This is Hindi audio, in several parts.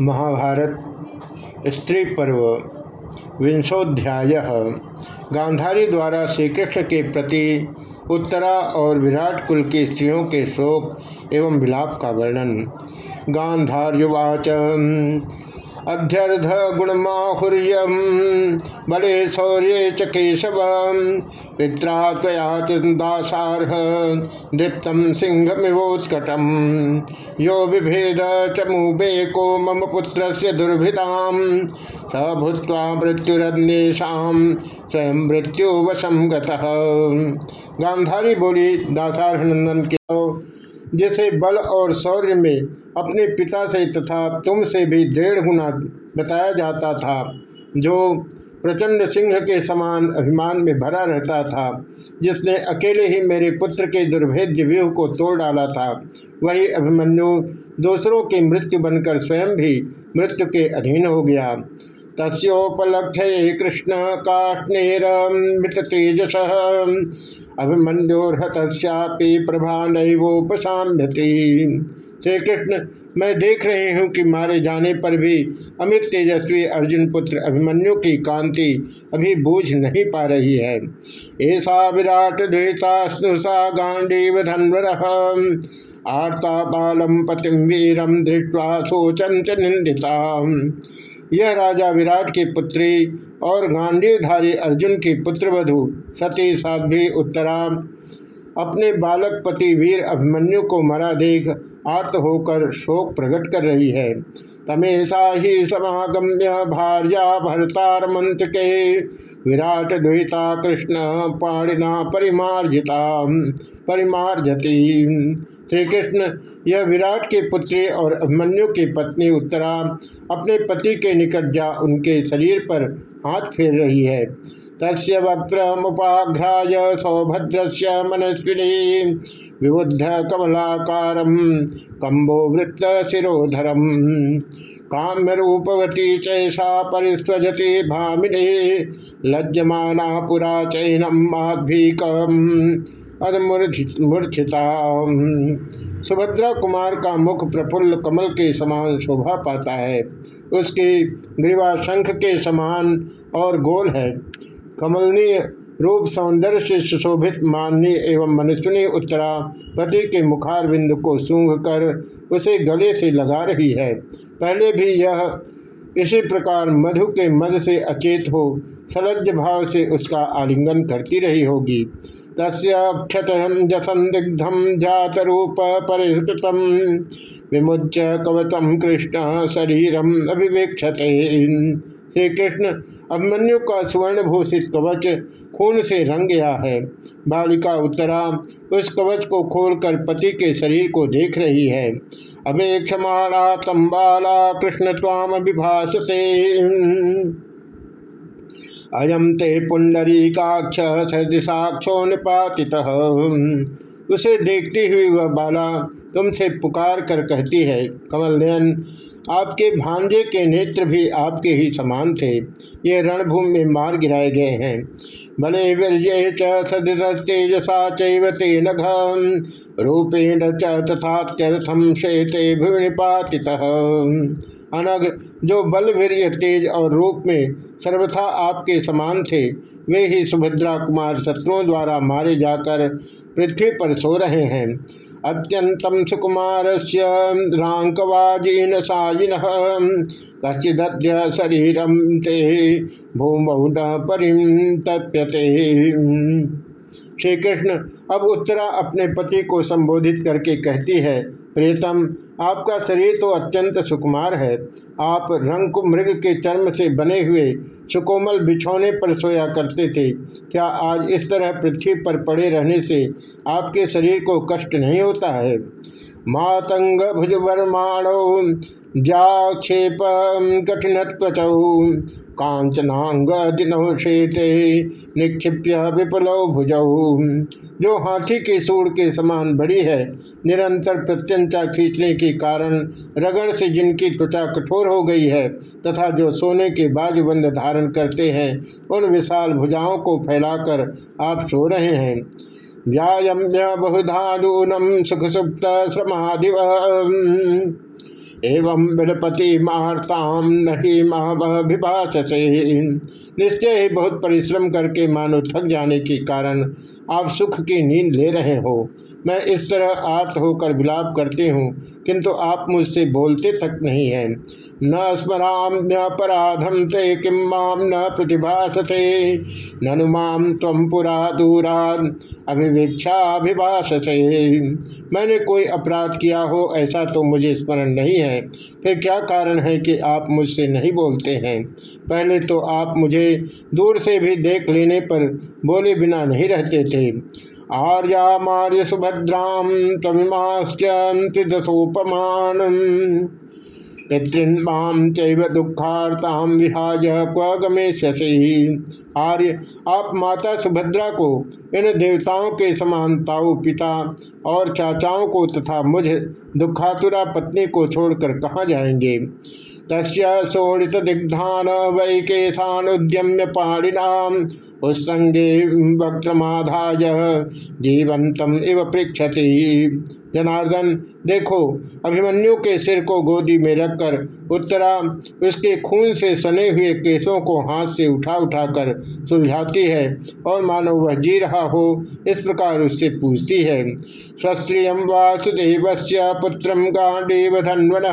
महाभारत स्त्री पर्व विंशोध्याय। गांधारी द्वारा श्रीकृष्ण के प्रति उत्तरा और विराट कुल की स्त्रियों के शोक एवं विलाप का वर्णन। गांधार्युवाच अध्यर्ध गुणमाहुर्यम। बले शौर्य च केशव पिता दासारह दीप्तम सिंहमिवोत्कटम। यो विभेद चमुबे को मम पुत्र से दुर्भिताम। स भूत मृत्युरन्येषा स्वयं मृत्यु वशम गांधारी बोली दासारह नंदन के जिसे बल और शौर्य में अपने पिता से तथा तुमसे भी दृढ़ गुना बताया जाता था, जो प्रचंड सिंह के समान अभिमान में भरा रहता था, जिसने अकेले ही मेरे पुत्र के दुर्भेद्य व्यूह को तोड़ डाला था। वही अभिमन्यु दूसरों की मृत्यु बनकर स्वयं भी मृत्यु के अधीन हो गया। तस्ोपलक्ष्य कृष्ण काष्णेर मृत तेजस। अभिमन्योर्हत्यापि प्रभा नैवोपसाम्यति श्री कृष्ण मैं देख रही हूँ कि मारे जाने पर भी अमित तेजस्वी अर्जुन पुत्र अभिमन्यु की कांति अभी बूझ नहीं पा रही है। ऐसा विराट द्वेता स्नुषा गांडीव धनवर। आर्ता बालम पतिम वीरम दृष्टवा सोचंत निंदिता यह राजा विराट की पुत्री और गांडीवधारी अर्जुन की पुत्रवधु सती साध्वी उत्तरा अपने बालक पति वीर अभिमन्यु को मरा देख आर्त होकर शोक प्रकट कर रही है। तमेशा ही समागम्य भार्या भरतार के विराट द्विता कृष्ण पाणिना परिमार्जिता, परिमार्जती। श्री कृष्ण यह विराट के पुत्री और अभिमन्यु की पत्नी उत्तरा अपने पति के निकट जा उनके शरीर पर हाथ फेर रही है। तस्य वक्त्रमुपाघ्राय सौभद्र से मनस्विनी, विबुद्ध कमलाकार कंबो वृत्त शिरोधरम काम्य रूपवती चैषा परिस्वजति भामिने, लज्जमाना पुरा चैनम माध्वीकम अदमूर्छिता सुभद्रा कुमार का मुख प्रफुल्ल कमल के समान शोभा पाता है। उसकी ग्रीवा शंख के समान और गोल है। कमलनीय रूप सौंदर्य से सुशोभित माननीय एवं मनुष्यनी उत्तरा पति के मुखार बिंदु को सूंघ कर उसे गले से लगा रही है। पहले भी यह इसी प्रकार मधु के मद से अचेत हो, सलज्ज भाव से उसका आलिंगन करती रही होगी। तस्क्षतम जसंदिग्धम जात रूप परिष्कृतम विमुच्य कवचम कृष्ण शरीरम अभिवेक्षते। श्री कृष्ण अभिमन्यु का स्वर्ण भूषित कवच खून से रंग गया है। बालिका उत्तरा, उस कवच को खोलकर पति के शरीर को देख रही है। अवेक्षमाणा तम्बाला कृष्ण ताम विभाषते अयम ते पुंडरीकाक्ष सदिशाक्षो निपाति उसे देखती हुई वह बाला तुमसे पुकार कर कहती है, कमल नयन, आपके भांजे के नेत्र भी आपके ही समान थे। ये रणभूमि में मार गिराए गए हैं। बले वीर्य चेजसा चेन रूपेण चथात्यर्थम शेते भूनिपाति अनग जो बल वीर्य तेज और रूप में सर्वथा आपके समान थे, वे ही सुभद्रा कुमार शत्रुओं द्वारा मारे जाकर पृथ्वी पर सो रहे हैं। अत्यंतम सुकुमार से रांकवाजीन कश्चिद्य शरीरम ते भूमौ न परितप्यते श्री कृष्ण अब उत्तरा अपने पति को संबोधित करके कहती है प्रियतम आपका शरीर तो अत्यंत सुकुमार है। आप रंग मृग के चर्म से बने हुए सुकोमल बिछौने पर सोया करते थे। क्या आज इस तरह पृथ्वी पर पड़े रहने से आपके शरीर को कष्ट नहीं होता है? मातंग भुजवर्माणौ जाक्षेप कठिन कांचनांग दिनौशेते निक्षिप्य विपुलौ भुजौ। जो हाथी के सूर के समान बड़ी है, निरंतर प्रत्यंचा खींचने के कारण रगड़ से जिनकी त्वचा कठोर हो गई है, तथा जो सोने के बाजबंद धारण करते हैं, उन विशाल भुजाओं को फैलाकर आप सो रहे हैं। व्यायम्य बहुधानूनम सुख सुप्त श्रमादिव एवं विलपति मारताम नहीं महाभिभाषसे निश्चय ही बहुत परिश्रम करके मानो थक जाने के कारण आप सुख की नींद ले रहे हो। मैं इस तरह आर्त होकर विलाप करती हूँ, किंतु आप मुझसे बोलते तक नहीं हैं। न स्मराम्यपराधम ते किम न प्रतिभासते। ननु माम तम पुरा दूरान अभिवेक्षाभिभाषसे मैंने कोई अपराध किया हो, ऐसा तो मुझे स्मरण नहीं है। फिर क्या कारण है कि आप मुझसे नहीं बोलते हैं? पहले तो आप मुझे दूर से भी देख लेने पर बोले बिना नहीं रहते थे। आर्या मार्य सुभद्राम तमिमाश्चि दशोपमान पितृन्माम चैव दुखार्ताम विहाय क्व आर्य, आप माता सुभद्रा को, इन देवताओं के समान ताऊ पिता और चाचाओं को तथा मुझ दुखातुरा पत्नी को छोड़कर कहाँ जाएँगे? तस्य शोणित दिग्धान वैकेशानुद्यम्य पाणिना उत्संगे वक्रमाधाय जीवंतम इव पृक्षति जनार्दन, देखो, अभिमन्यु के सिर को गोदी में रखकर उत्तरा, उसके खून से सने हुए केसों को हाथ से उठा उठाकर सुलझाती है और मानो वह जी रहा हो, इस प्रकार उससे पूछती है स्वस्त्रियम वासुदेव पुत्र गांडीव धन्वन।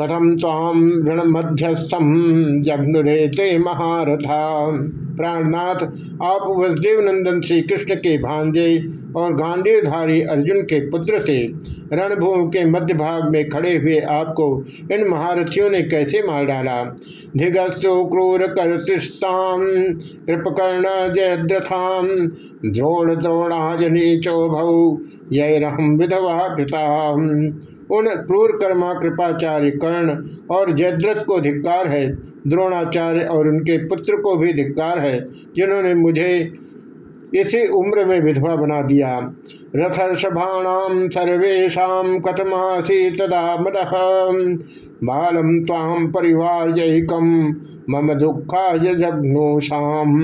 कथम ताम ऋण मध्यस्थम जघनुरेते महारथा। प्राणनाथ, आप वसुदेव नंदन श्री कृष्ण के भांजे और गांडीवधारी अर्जुन के पुत्र थे। रणभूमि के मध्य भाग में खड़े हुए आपको इन महारथियों ने कैसे मार डाला? धिगस्तु क्रूर कर्तिस्ताम कृपकर्ण जयद्रथाम द्रोण द्रोणाजनी चौभौ यम विधवा पिता। उन क्रूर कर्मा, कृपाचार्य कर्ण और जयद्रथ को धिक्कार है। द्रोणाचार्य और उनके पुत्र को भी धिक्कार है, जिन्होंने मुझे इसी उम्र में विधवा बना दिया। रथर्षभाणाम सर्वेशा कथमासी तदा मद बालम ताम परिवार मम दुखा जघ्नोषाम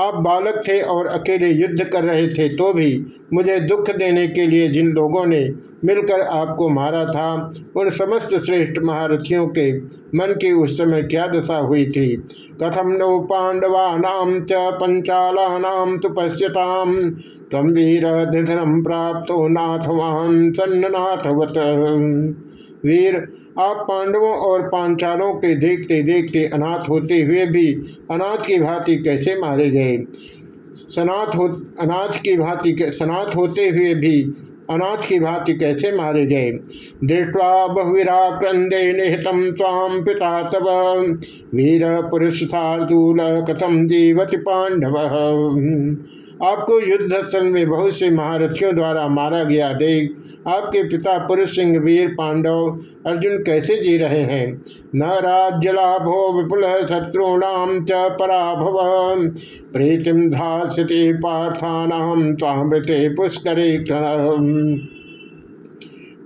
आप बालक थे और अकेले युद्ध कर रहे थे तो भी मुझे दुख देने के लिए जिन लोगों ने मिलकर आपको मारा था, उन समस्त श्रेष्ठ महारथियों के मन की उस समय क्या दशा हुई थी? कथम नो पांडवानाम च पंचालानाम तो पश्यताम तम वीर निधनम प्राप्त नाथवान सन्ननाथवत। वीर। आप पांडवों और पांचालों के देखते देखते अनाथ होते हुए भी अनाथ की भांति कैसे मारे गए? सनाथ हो, अनाथ की भांति सनाथ होते हुए भी अनाथ की भांति कैसे मारे गए? दृष्टवा बहुविराक्रंदे निहितम ताम पिता तब वीर पुरुष शार्दूल कथम जीवति पांडव? आपको युद्ध स्थल में बहुत से महारथियों द्वारा मारा गया देख आपके पिता पुरुष सिंह वीर पांडव अर्जुन कैसे जी रहे हैं? न राज्य लाभो विपुल शत्रुणाम च पराभव। प्रीतिम ध्रास्यते पार्थानाम तामृते पुष्करे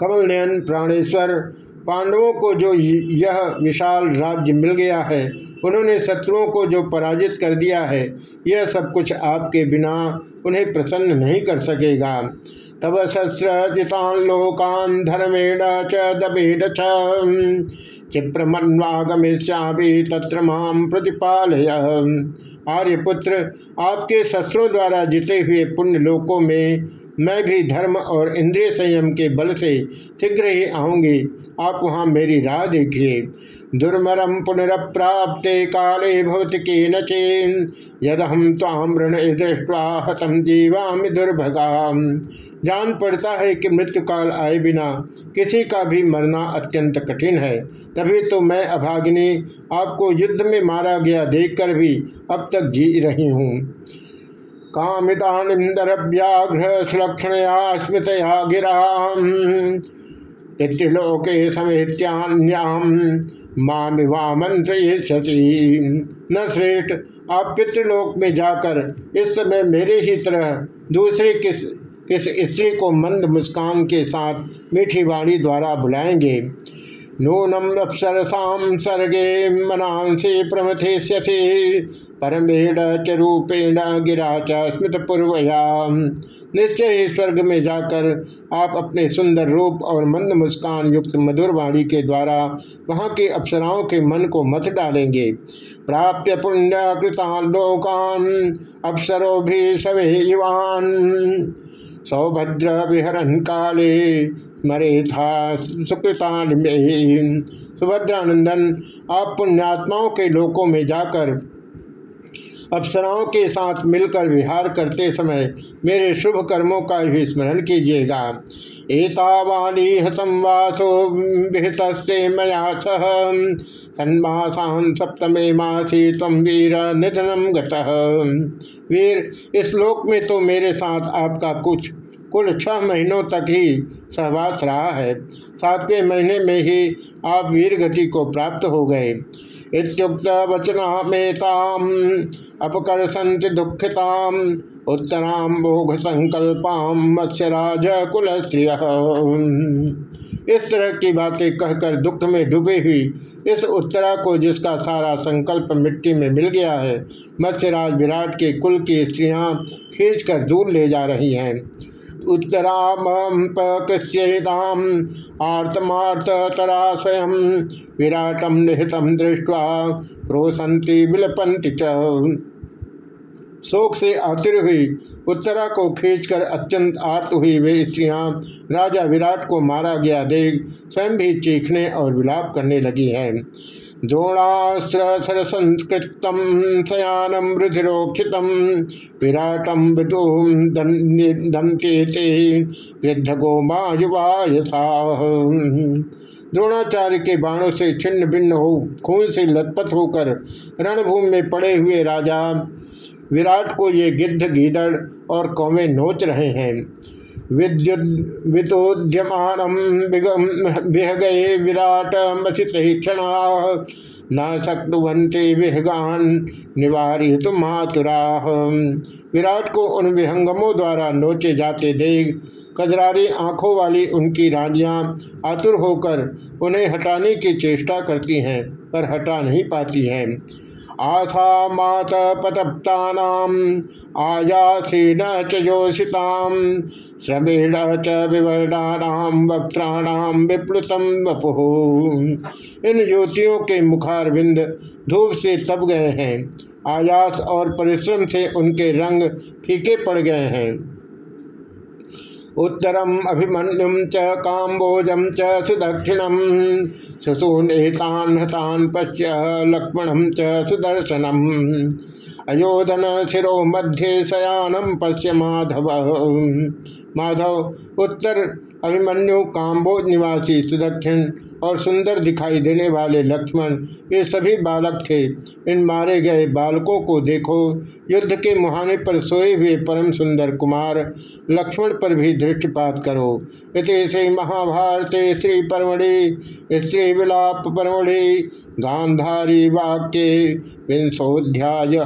कमल नयन प्राणेश्वर पांडवों को जो यह विशाल राज्य मिल गया है, उन्होंने शत्रुओं को जो पराजित कर दिया है, यह सब कुछ आपके बिना उन्हें प्रसन्न नहीं कर सकेगा। तब शस्त्र जितान लोकान धर्मेण च दबेड क्षिप्रमन्वागमिष्याभि तत्र माम प्रतिपालय। आर्यपुत्र, आपके शस्त्रों द्वारा जीते हुए पुण्य लोकों में मैं भी धर्म और इंद्रिय संयम के बल से शीघ्र ही आऊँगी। आप वहाँ मेरी राह देखिए। दुर्मरम पुनरप्राप्ते काले भवति के नचेन यद हम ताम ऋण दृष्टवा हतम जीवामि दुर्भगा जान पड़ता है कि मृत्यु काल आए बिना किसी का भी मरना अत्यंत कठिन है। तभी तो मैं अभागिनी, आपको युद्ध में मारा गया देखकर भी अब तक जी रही हूँ। कामितानिंदर व्याघ्र सुलक्षणया स्मृतया गिरा पितृलोके समेत्यान्याम मामिवामंत्र न श्रेष्ठ, आप पितृलोक में जाकर इस समय मेरे ही तरह दूसरे किस किस स्त्री को मंद मुस्कान के साथ मीठी वाणी द्वारा बुलाएँगे। नूनम अप्सरसाम सर्गे मनांसे प्रमथेष्यसे। परमेण च रूपेण गिरा स्मृत पूर्वया। निश्चय ही स्वर्ग में जाकर आप अपने सुंदर रूप और मंद मुस्कान युक्त मधुर वाणी के द्वारा वहाँ के अप्सराओं के मन को मत डालेंगे। प्राप्य पुण्य कृतान लोकान अप्सरो भी सवे युवान। सौभद्र विहरन काले मरे था सुकृतान में सुभद्रानंदन, आप पुण्यात्माओं के लोकों में जाकर, अप्सराओं के साथ मिलकर विहार करते समय मेरे शुभ कर्मों का भी स्मरण कीजिएगा। एतावानी संवासो विहितस्ते मया सह। सन्मासान सप्तमे मासी तम वीर निधनम गतः। वीर, इस लोक में तो मेरे साथ आपका कुछ, कुल छह महीनों तक ही सहवास रहा है। सातवें महीने में ही आप वीर गति को प्राप्त हो गए। वचना मेताम अपकर्षंति दुखिताम उत्तराम भोग संकल्पाम मत्स्यराज कुल स्त्रिय इस तरह की बातें कहकर दुख में डूबे हुई इस उत्तरा को जिसका सारा संकल्प मिट्टी में मिल गया है मत्स्यराज विराट के कुल की स्त्रियाँ खींचकर दूर ले जा रही हैं। उत्तरामकृष्यताम आर्तमार्त तरा स्वयं विराटम निहतम दृष्टवा रोसंती विलपंती च। शोक से आतिर हुई। उत्तरा को खींचकर अत्यंत आर्त हुई वे स्त्रियाँ राजा विराट को मारा गया देख, स्वयं भी चीखने और विलाप करने लगी हैं। द्रोणास्त्र संस्कृत शयानम रुधिरोक्षित विराटम विदुम दंते वृद्ध गोमा युवायसा द्रोणाचार्य के बाणों से छिन्न भिन्न हो, खून से लथपथ होकर रणभूमि में पड़े हुए राजा विराट को ये गिद्ध गीदड़ और कौवे नोच रहे हैं। विद्युत, वितोद्यमान विहगे विराट मसित क्षण। न शक्नुवंते विहगान, निवारित मातुरा। विराट को उन विहंगमों द्वारा नोचे जाते देख, कजरारी आँखों वाली उनकी रानियाँ आतुर होकर उन्हें हटाने की चेष्टा करती हैं, पर हटा नहीं पाती हैं। आशा मात पतप्ता आयासीन चोषिता श्रमेण च विवर्णानाम वक्त्राणाम विप्लुतम वपु। इन ज्योतियों के मुखारविंद धूप से तप गए हैं। आयास और परिश्रम से उनके रंग फीके पड़ गए हैं। उत्तरम अभिमन्युम च काम्बोजम च सुदक्षिणम। सुसूनेतान पश्य लक्ष्मणम च सुदर्शनम। अयोधन शिरो मध्य शयानम पश्य माधव। माधव, उत्तर अभिमन्यु, काम्बोज निवासी, सुदक्षिण और सुंदर दिखाई देने वाले लक्ष्मण, ये सभी बालक थे। इन मारे गए बालकों को देखो। युद्ध के मुहाने पर सोए हुए परम सुंदर कुमार, लक्ष्मण पर भी दृष्टिपात करो। इत श्री महाभारते श्री परमढ़ि स्त्री विलाप परमढ़ि, गांधारी वाक्य विंशोध्याय